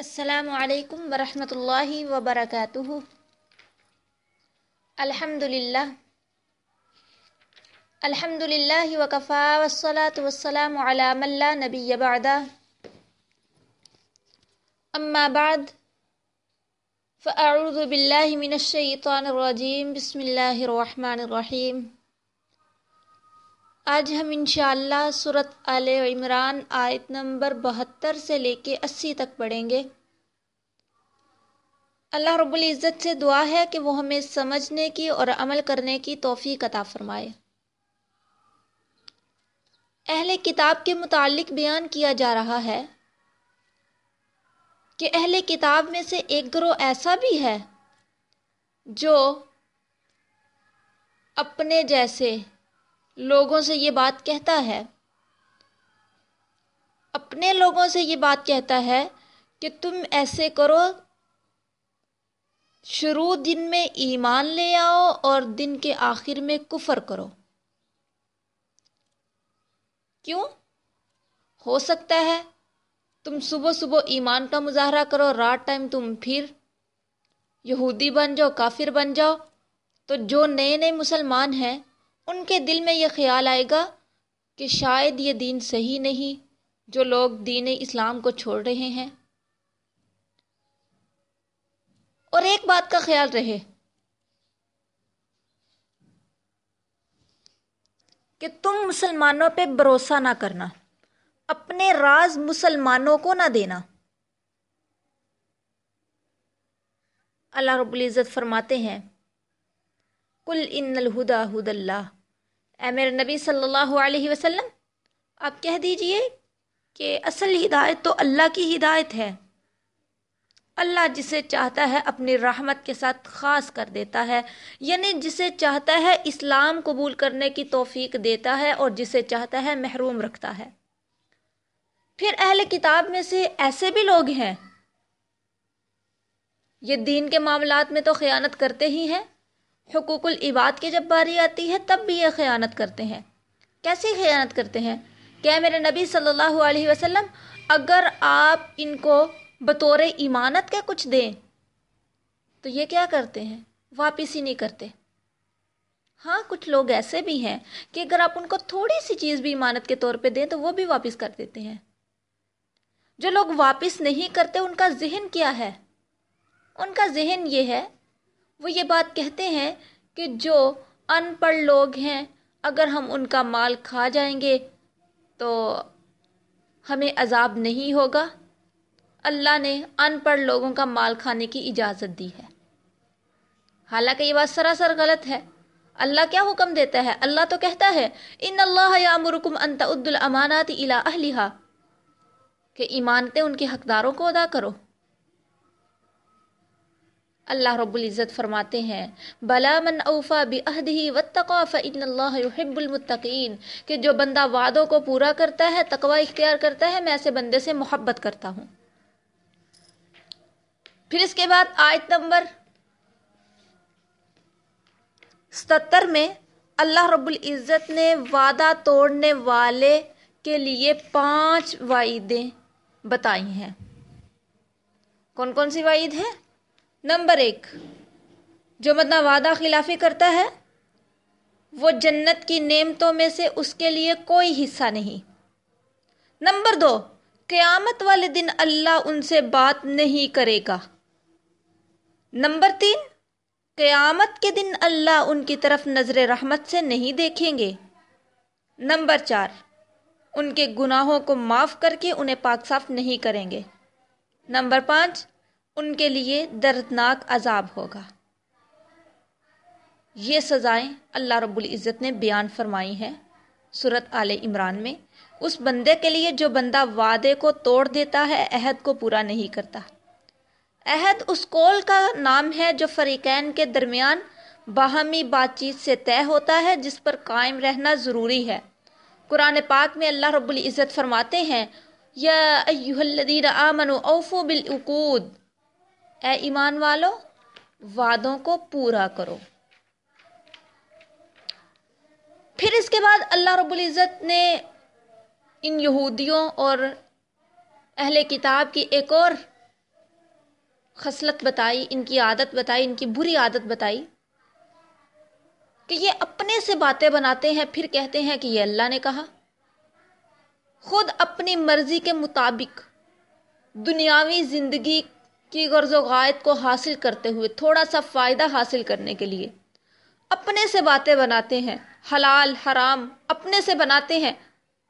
السلام عليكم ورحمة الله وبركاته. الحمد لله. الحمد لله وكفى والصلاة والسلام على من لا نبي بعد أما بعد فأعوذ بالله من الشيطان الرجيم. بسم الله الرحمن الرحيم. آج ہم انشاءاللہ صورت آل عمران آیت نمبر بہتر سے لے کے اسی تک پڑھیں گے۔ اللہ رب العزت سے دعا ہے کہ وہ ہمیں سمجھنے کی اور عمل کرنے کی توفیق عطا فرمائے۔ اہل کتاب کے متعلق بیان کیا جا رہا ہے کہ اہل کتاب میں سے ایک گروہ ایسا بھی ہے جو اپنے جیسے لوگوں سے یہ بات کہتا ہے۔ اپنے لوگوں سے یہ بات کہتا ہے کہ تم ایسے کرو، شروع دن میں ایمان لے آؤ اور دن کے آخر میں کفر کرو۔ کیوں؟ ہو سکتا ہے تم صبح صبح ایمان کا مظاہرہ کرو، رات ٹائم تم پھر یہودی بن جاؤ، کافر بن جاؤ۔ تو جو نئے نئے مسلمان ہیں ان کے دل میں یہ خیال آئے گا کہ شاید یہ دین صحیح نہیں جو لوگ دین اسلام کو چھوڑ رہے ہیں۔ اور ایک بات کا خیال رہے کہ تم مسلمانوں پہ بھروسہ نہ کرنا، اپنے راز مسلمانوں کو نہ دینا۔ اللہ رب العزت فرماتے ہیں کل ان الہدا ہد اللہ اے میرے نبی صلی اللہ علیہ وسلم، آپ کہہ دیجیے کہ اصل ہدایت تو اللہ کی ہدایت ہے۔ اللہ جسے چاہتا ہے اپنی رحمت کے ساتھ خاص کر دیتا ہے یعنی جسے چاہتا ہے اسلام قبول کرنے کی توفیق دیتا ہے اور جسے چاہتا ہے محروم رکھتا ہے۔ پھر اہل کتاب میں سے ایسے بھی لوگ ہیں۔ یہ دین کے معاملات میں تو خیانت کرتے ہی ہیں۔ حقوق العباد کی جب باری آتی ہے، تب بھی یہ خیانت کرتے ہیں۔ کیسی خیانت کرتے ہیں؟ کیا میرے نبی صلی اللہ علیہ وسلم اگر آپ ان کو بطور ایمانت کے کچھ دیں، تو یہ کیا کرتے ہیں؟ واپس ہی نہیں کرتے۔ ہاں کچھ لوگ ایسے بھی ہیں کہ اگر آپ ان کو تھوڑی سی چیز بھی ایمانت کے طور پہ دیں، تو وہ بھی واپس کر دیتے ہیں۔ جو لوگ واپس نہیں کرتے، ان کا ذہن کیا ہے؟ ان کا ذہن یہ ہے وہ یہ بات کہتے ہیں کہ جو ان پڑھ لوگ ہیں، اگر ہم ان کا مال کھا جائیں گے تو ہمیں عذاب نہیں ہوگا۔ اللہ نے ان پڑھ لوگوں کا مال کھانے کی اجازت دی ہے۔ حالانکہ یہ بات سراسر غلط ہے۔ اللہ کیا حکم دیتا ہے؟ اللہ تو کہتا ہے، ان اللہ یامرکم ان تعد الامانات الى اہلها کہ ایمانتیں ان کے حقداروں کو ادا کرو۔ اللہ رب العزت فرماتے ہیں، بلا من اوفا بعہدہ واتقا فان اللہ يحب المتقین کہ جو بندہ وعدوں کو پورا کرتا ہے، تقوی اختیار کرتا ہے، میں ایسے بندے سے محبت کرتا ہوں۔ پھر اس کے بعد آیت نمبر ستر میں اللہ رب العزت نے وعدہ توڑنے والے کے لیے پانچ وعیدیں بتائی ہیں۔ کون کون سی وعید ہیں؟ نمبر ایک، جو مطلب وعدہ خلافی کرتا ہے، وہ جنت کی نعمتوں میں سے اس کے لیے کوئی حصہ نہیں۔ نمبر دو، قیامت والے دن اللہ ان سے بات نہیں کرے گا۔ نمبر تین، قیامت کے دن اللہ ان کی طرف نظر رحمت سے نہیں دیکھیں گے۔ نمبر چار، ان کے گناہوں کو معاف کر کے انہیں پاک صاف نہیں کریں گے۔ نمبر پانچ ان کے لیے دردناک عذاب ہوگا۔ یہ سزائیں اللہ رب العزت نے بیان فرمائی ہیں صورت آل عمران میں۔ اس بندے کے لیے جو بندہ وعدے کو توڑ دیتا ہے، عہد کو پورا نہیں کرتا۔ عہد اس کول کا نام ہے جو فریقین کے درمیان باہمی بات چیت سے طے ہوتا ہے، جس پر قائم رہنا ضروری ہے۔ قرآن پاک میں اللہ رب العزت فرماتے ہیں، یا ایوہ الذین آمنوا اوفو بالعقود۔ اے ایمان والو، وعدوں کو پورا کرو۔ پھر اس کے بعد اللہ رب العزت نے ان یہودیوں اور اہل کتاب کی ایک اور خصلت بتائی، ان کی عادت بتائی، ان کی بری عادت بتائی کہ یہ اپنے سے باتیں بناتے ہیں، پھر کہتے ہیں کہ یہ اللہ نے کہا۔ خود اپنی مرضی کے مطابق دنیاوی زندگی کی غرض و غائد کو حاصل کرتے ہوئے تھوڑا سا فائدہ حاصل کرنے کے لیے۔ اپنے سے باتیں بناتے ہیں، حلال، حرام، اپنے سے بناتے ہیں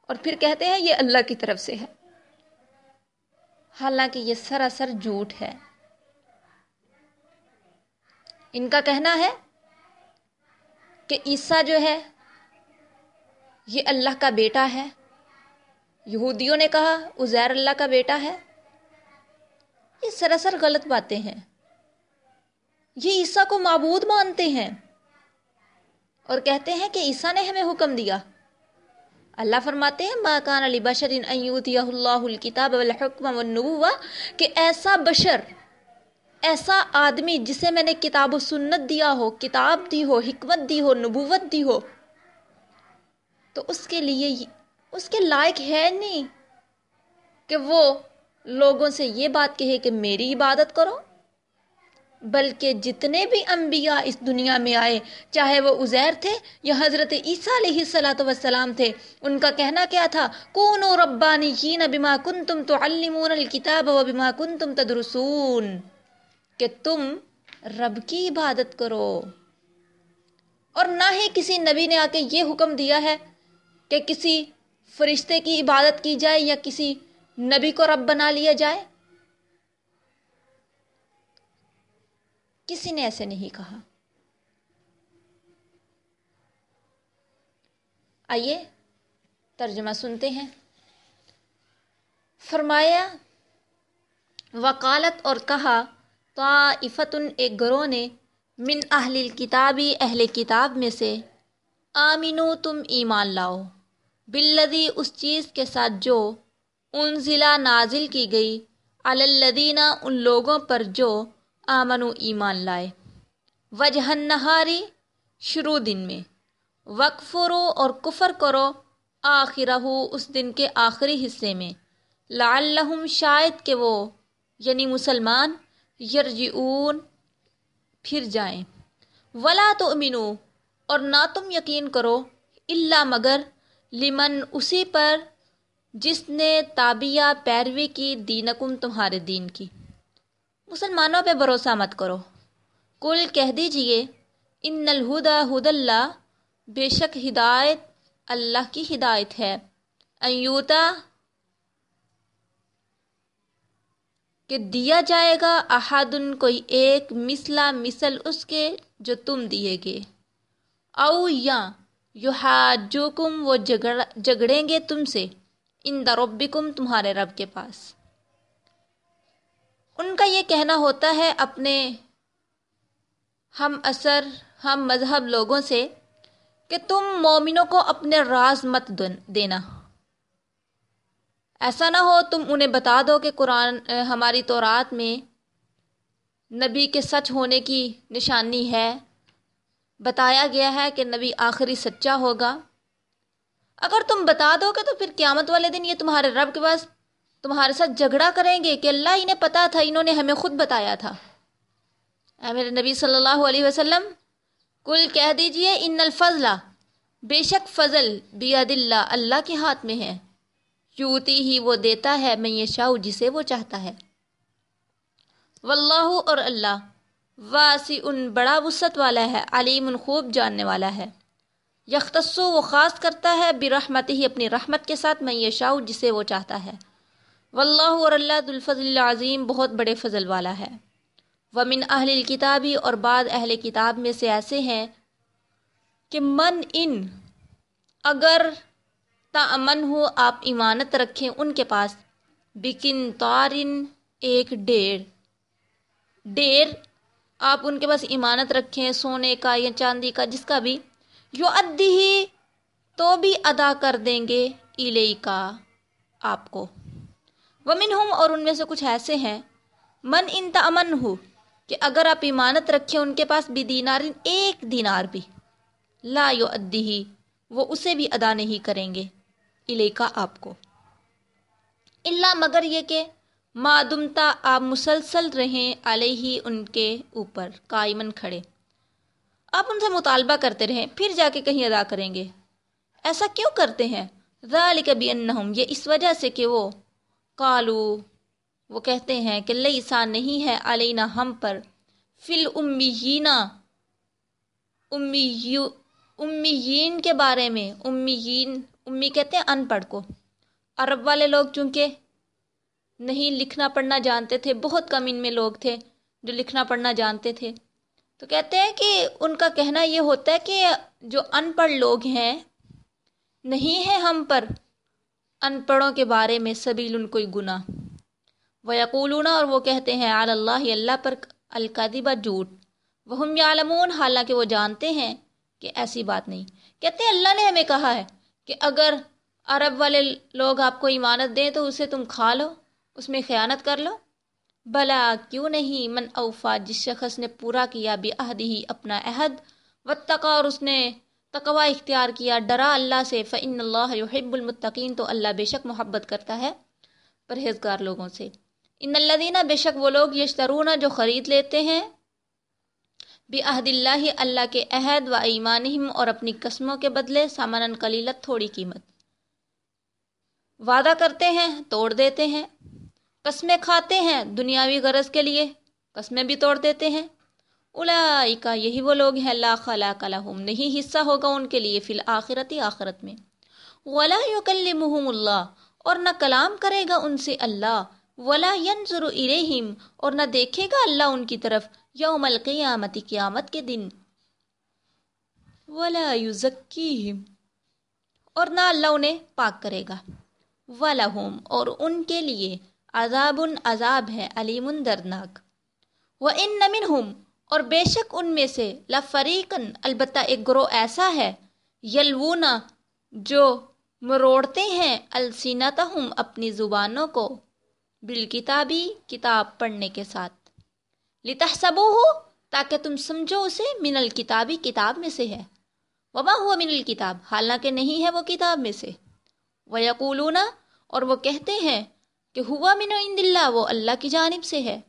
اور پھر کہتے ہیں یہ اللہ کی طرف سے ہے۔ حالانکہ یہ سراسر جھوٹ ہے۔ ان کا کہنا ہے کہ عیسیٰ جو ہے، یہ اللہ کا بیٹا ہے۔ یہودیوں نے کہا، عزیر اللہ کا بیٹا ہے۔ یہ سراسر غلط باتیں ہیں۔ یہ عیسیٰ کو معبود مانتے ہیں۔ اور کہتے ہیں کہ عیسیٰ نے ہمیں حکم دیا۔ اللہ فرماتے ہیں، ما کان علی بشر اللہ الکتاب والحکم والنبوہ کہ ایسا بشر، ایسا آدمی جسے میں نے کتاب و سنت دیا ہو، کتاب دی ہو، حکمت دی ہو، نبوت دی ہو، تو اس کے لیے، اس کے لائق ہے نہیں کہ وہ لوگوں سے یہ بات کہے کہ میری عبادت کرو، بلکہ جتنے بھی انبیاء اس دنیا میں آئے، چاہے وہ عزیر تھے یا حضرت عیسیٰ علیہ صلاۃ وسلام تھے، ان کا کہنا کیا تھا؟ کون و ربانی بما کن تم تو المون الکتاب و بما کن تم تدرسون کہ تم رب کی عبادت کرو۔ اور نہ ہی کسی نبی نے آ کے یہ حکم دیا ہے کہ کسی فرشتے کی عبادت کی جائے یا کسی نبی کو رب بنا لیا جائے؟ کسی نے ایسے نہیں کہا۔ آئیے ترجمہ سنتے ہیں۔ فرمایا وکالت اور کہا تو ایک گروہ نے، من اہل کتابی اہل کتاب میں سے، آمینو، تم ایمان لاؤ۔ بلدی اس چیز کے ساتھ جو ان ضلع نازل کی گئی۔ اللدینہ ان لوگوں پر جو آمن و ایمان لائے۔ وجہ نہاری شروع دن میں۔ وقفرو اور کفر کرو آخرہ اس دن کے آخری حصے میں۔ لعلہم شاید کہ وہ یعنی مسلمان، یرجعون، پھر جائیں۔ ولا تو اور نہ تم یقین کرو اللہ مگر لمن اسی پر جس نے تابیہ پیروی کی دینکم تمہارے دین کی۔ مسلمانوں پہ بھروسہ مت کرو۔ کل کہہ دیجیے، ان الہدا ہد اللہ بے شک ہدایت اللہ کی ہدایت ہے۔ ایوتا کہ دیا جائے گا احدن کوئی ایک مثلا مثل اس کے جو تم دیے گے۔ او یا یو وہ جگڑیں گے تم سے۔ ان دربکم تمہارے رب کے پاس۔ ان کا یہ کہنا ہوتا ہے اپنے ہم اثر، ہم مذہب لوگوں سے کہ تم مومنوں کو اپنے راز مت دینا۔ ایسا نہ ہو تم انہیں بتا دو کہ قرآن ہماری تورات میں نبی کے سچ ہونے کی نشانی ہے۔ بتایا گیا ہے کہ نبی آخری سچا ہوگا۔ اگر تم بتا دو گے تو پھر قیامت والے دن یہ تمہارے رب کے پاس تمہارے ساتھ جھگڑا کریں گے کہ اللہ انہیں پتا تھا، انہوں نے ہمیں خود بتایا تھا۔ اے میرے نبی صلی اللہ علیہ وسلم کل کہہ دیجیے، ان الفضل، بے شک فضل بیاد اللہ اللہ کے ہاتھ میں ہے۔ یوتی ہی وہ دیتا ہے، میں یہ شاؤ جسے وہ چاہتا ہے۔ واللہ اور اللہ واسی ان بڑا وسط والا ہے، علیم ان خوب جاننے والا ہے۔ یختصو وہ خاص کرتا ہے برحمت ہی اپنی رحمت کے ساتھ میں یشاؤ جسے وہ چاہتا ہے۔ واللہ اور اللہ الفضل العظیم بہت بڑے فضل والا ہے۔ ومن اہل الکتابی اور بعد اہل کتاب میں سے ایسے ہیں کہ من ان، اگر تامن ہو آپ ایمانت رکھیں ان کے پاس، بکن تارن ایک ڈیر۔ ڈیر آپ ان کے پاس ایمانت رکھیں، سونے کا یا چاندی کا، جس کا بھی۔ یو ادی تو بھی ادا کر دیں گے ایلئی کا آپ کو۔ ومن ہوں اور ان میں سے کچھ ایسے ہیں۔ من ان تمن ہو کہ اگر آپ ایمانت رکھیں ان کے پاس بھی دینار، ایک دینار بھی۔ لا یو ادی وہ اسے بھی ادا نہیں کریں گے۔ کا آپ کو۔ اللہ مگر یہ کہ معدمتا آپ مسلسل رہیں علیہ ان کے اوپر قائمن کھڑے۔ آپ ان سے مطالبہ کرتے رہیں، پھر جا کے کہیں ادا کریں گے۔ ایسا کیوں کرتے ہیں؟ ذالک بانہم، یہ اس وجہ سے کہ وہ قالو، وہ کہتے ہیں کہ لیسا نہیں ہے علینا ہم پر، فل امیینا امییو امیین کے بارے میں، امیین، امی کہتے ہیں ان پڑھ کو۔ عرب والے لوگ چونکہ نہیں لکھنا پڑھنا جانتے تھے، بہت کم ان میں لوگ تھے جو لکھنا پڑھنا جانتے تھے۔ تو کہتے ہیں کہ ان کا کہنا یہ ہوتا ہے کہ جو ان پڑھ لوگ ہیں، نہیں ہے ہم پر ان پڑھوں کے بارے میں سبیل ان کوئی گناہ۔ وہ یقولون اور وہ کہتے ہیں آل اللہ اللہ پر القدبہ جھوٹ۔ وہ ہم یعلمون حالانکہ وہ جانتے ہیں کہ ایسی بات نہیں۔ کہتے ہیں، اللہ نے ہمیں کہا ہے کہ اگر عرب والے لوگ آپ کو ایمانت دیں تو اسے تم کھا لو، اس میں خیانت کر لو۔ بلا، کیوں نہیں؟ من اوفا، جس شخص نے پورا کیا بھی عہد ہی اپنا عہد۔ وتقا اور اس نے تقوا اختیار کیا۔ ڈرا اللہ سے فعن اللہ یحب المتقین تو اللہ بے شک محبت کرتا ہے پرہیزگار لوگوں سے۔ ان الدینہ بے شک وہ لوگ، یشترون، جو خرید لیتے ہیں۔ بھی عہد اللہ اللہ کے عہد و ایمانہم اور اپنی قسموں کے بدلے سامن قلیلت، تھوڑی قیمت۔ وعدہ کرتے ہیں، توڑ دیتے ہیں۔ قسمیں کھاتے ہیں دنیاوی غرض کے لیے، قسمیں بھی توڑ دیتے ہیں۔ اولائکا یہی وہ لوگ ہیں، لا خلاق لہم، نہیں حصہ ہوگا ان کے لیے فی الآخرتی آخرت میں۔ ولا یکلمہم اللہ، اور نہ کلام کرے گا ان سے اللہ، ولا ینظر الیہم، اور نہ دیکھے گا اللہ ان کی طرف یوم القیامت، قیامت کے دن۔ ولا یزکیہم، اور نہ اللہ انہیں پاک کرے گا۔ ولہم، اور ان کے لیے عذاب عذاب ہے، علیم دردناک۔ و ان منہم اور بے شک ان میں سے لفریقن البتہ ایک گروہ ایسا ہے یلونا جو مروڑتے ہیں السینتہم اپنی زبانوں کو بالکتابی کتاب پڑھنے کے ساتھ۔ لتحسبو ہو تاکہ تم سمجھو اسے من الکتابی کتاب میں سے ہے۔ وما ہوا من الکتاب حالانکہ نہیں ہے وہ کتاب میں سے۔ ویقولون اور وہ کہتے ہیں کہ ہوا من عند اللہ وہ اللہ کی جانب سے ہے۔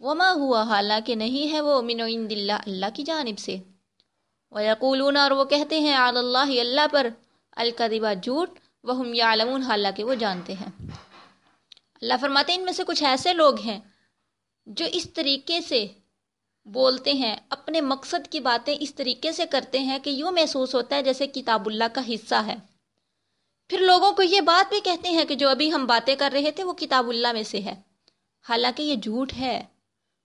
وما ہوا، حالانکہ نہیں ہے وہ من عند اللہ اللہ کی جانب سے۔ ویقولون اور وہ کہتے ہیں علی اللہ اللہ پر۔ القدبہ جھوٹ وہم یعلمون حالانکہ وہ جانتے ہیں۔ اللہ فرماتے ہیں، ان میں سے کچھ ایسے لوگ ہیں جو اس طریقے سے بولتے ہیں، اپنے مقصد کی باتیں اس طریقے سے کرتے ہیں کہ یوں محسوس ہوتا ہے جیسے کتاب اللہ کا حصہ ہے۔ پھر لوگوں کو یہ بات بھی کہتے ہیں کہ جو ابھی ہم باتیں کر رہے تھے وہ کتاب اللہ میں سے ہے۔ حالانکہ یہ جھوٹ ہے۔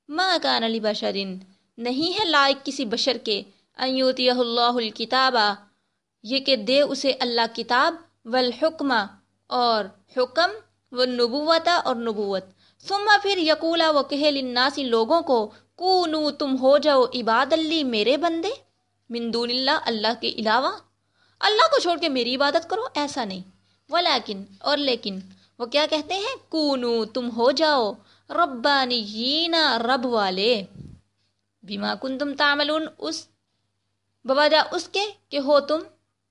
ما کان علی بشرین نہیں ہے لائق کسی بشر کے ایوتی اللہ الکتابہ یہ کہ دے اسے اللہ کتاب والحکمہ اور حکم و نبوتا اور نبوت۔ ثم پھر یقولا وہ کہے للناسی لوگوں کو، کونو تم ہو جاؤ عباد اللہ میرے بندے، من دون اللہ اللہ کے علاوہ اللہ کو چھوڑ کے میری عبادت کرو، ایسا نہیں۔ ولیکن، اور لیکن، وہ کیا کہتے ہیں؟ کونو، تم ہو جاؤ۔ ربانیین، رب والے۔ بیما کن تم تعملون، اس بوجہ اس کے کہ ہو تم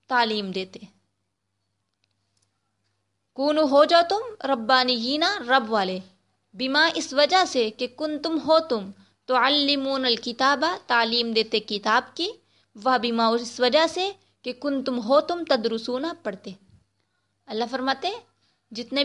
تعلیم دیتے۔ کونو، ہو جاؤ تم ربانیین، رب والے۔ بیما اس وجہ سے کہ کن تم ہو تم تو علمون الکتابہ، تعلیم دیتے کتاب کی۔ وہ بیما اس وجہ سے کہ کن تم ہو تم تدرسونا پڑھتے۔ اللہ فرماتے جتنے بھی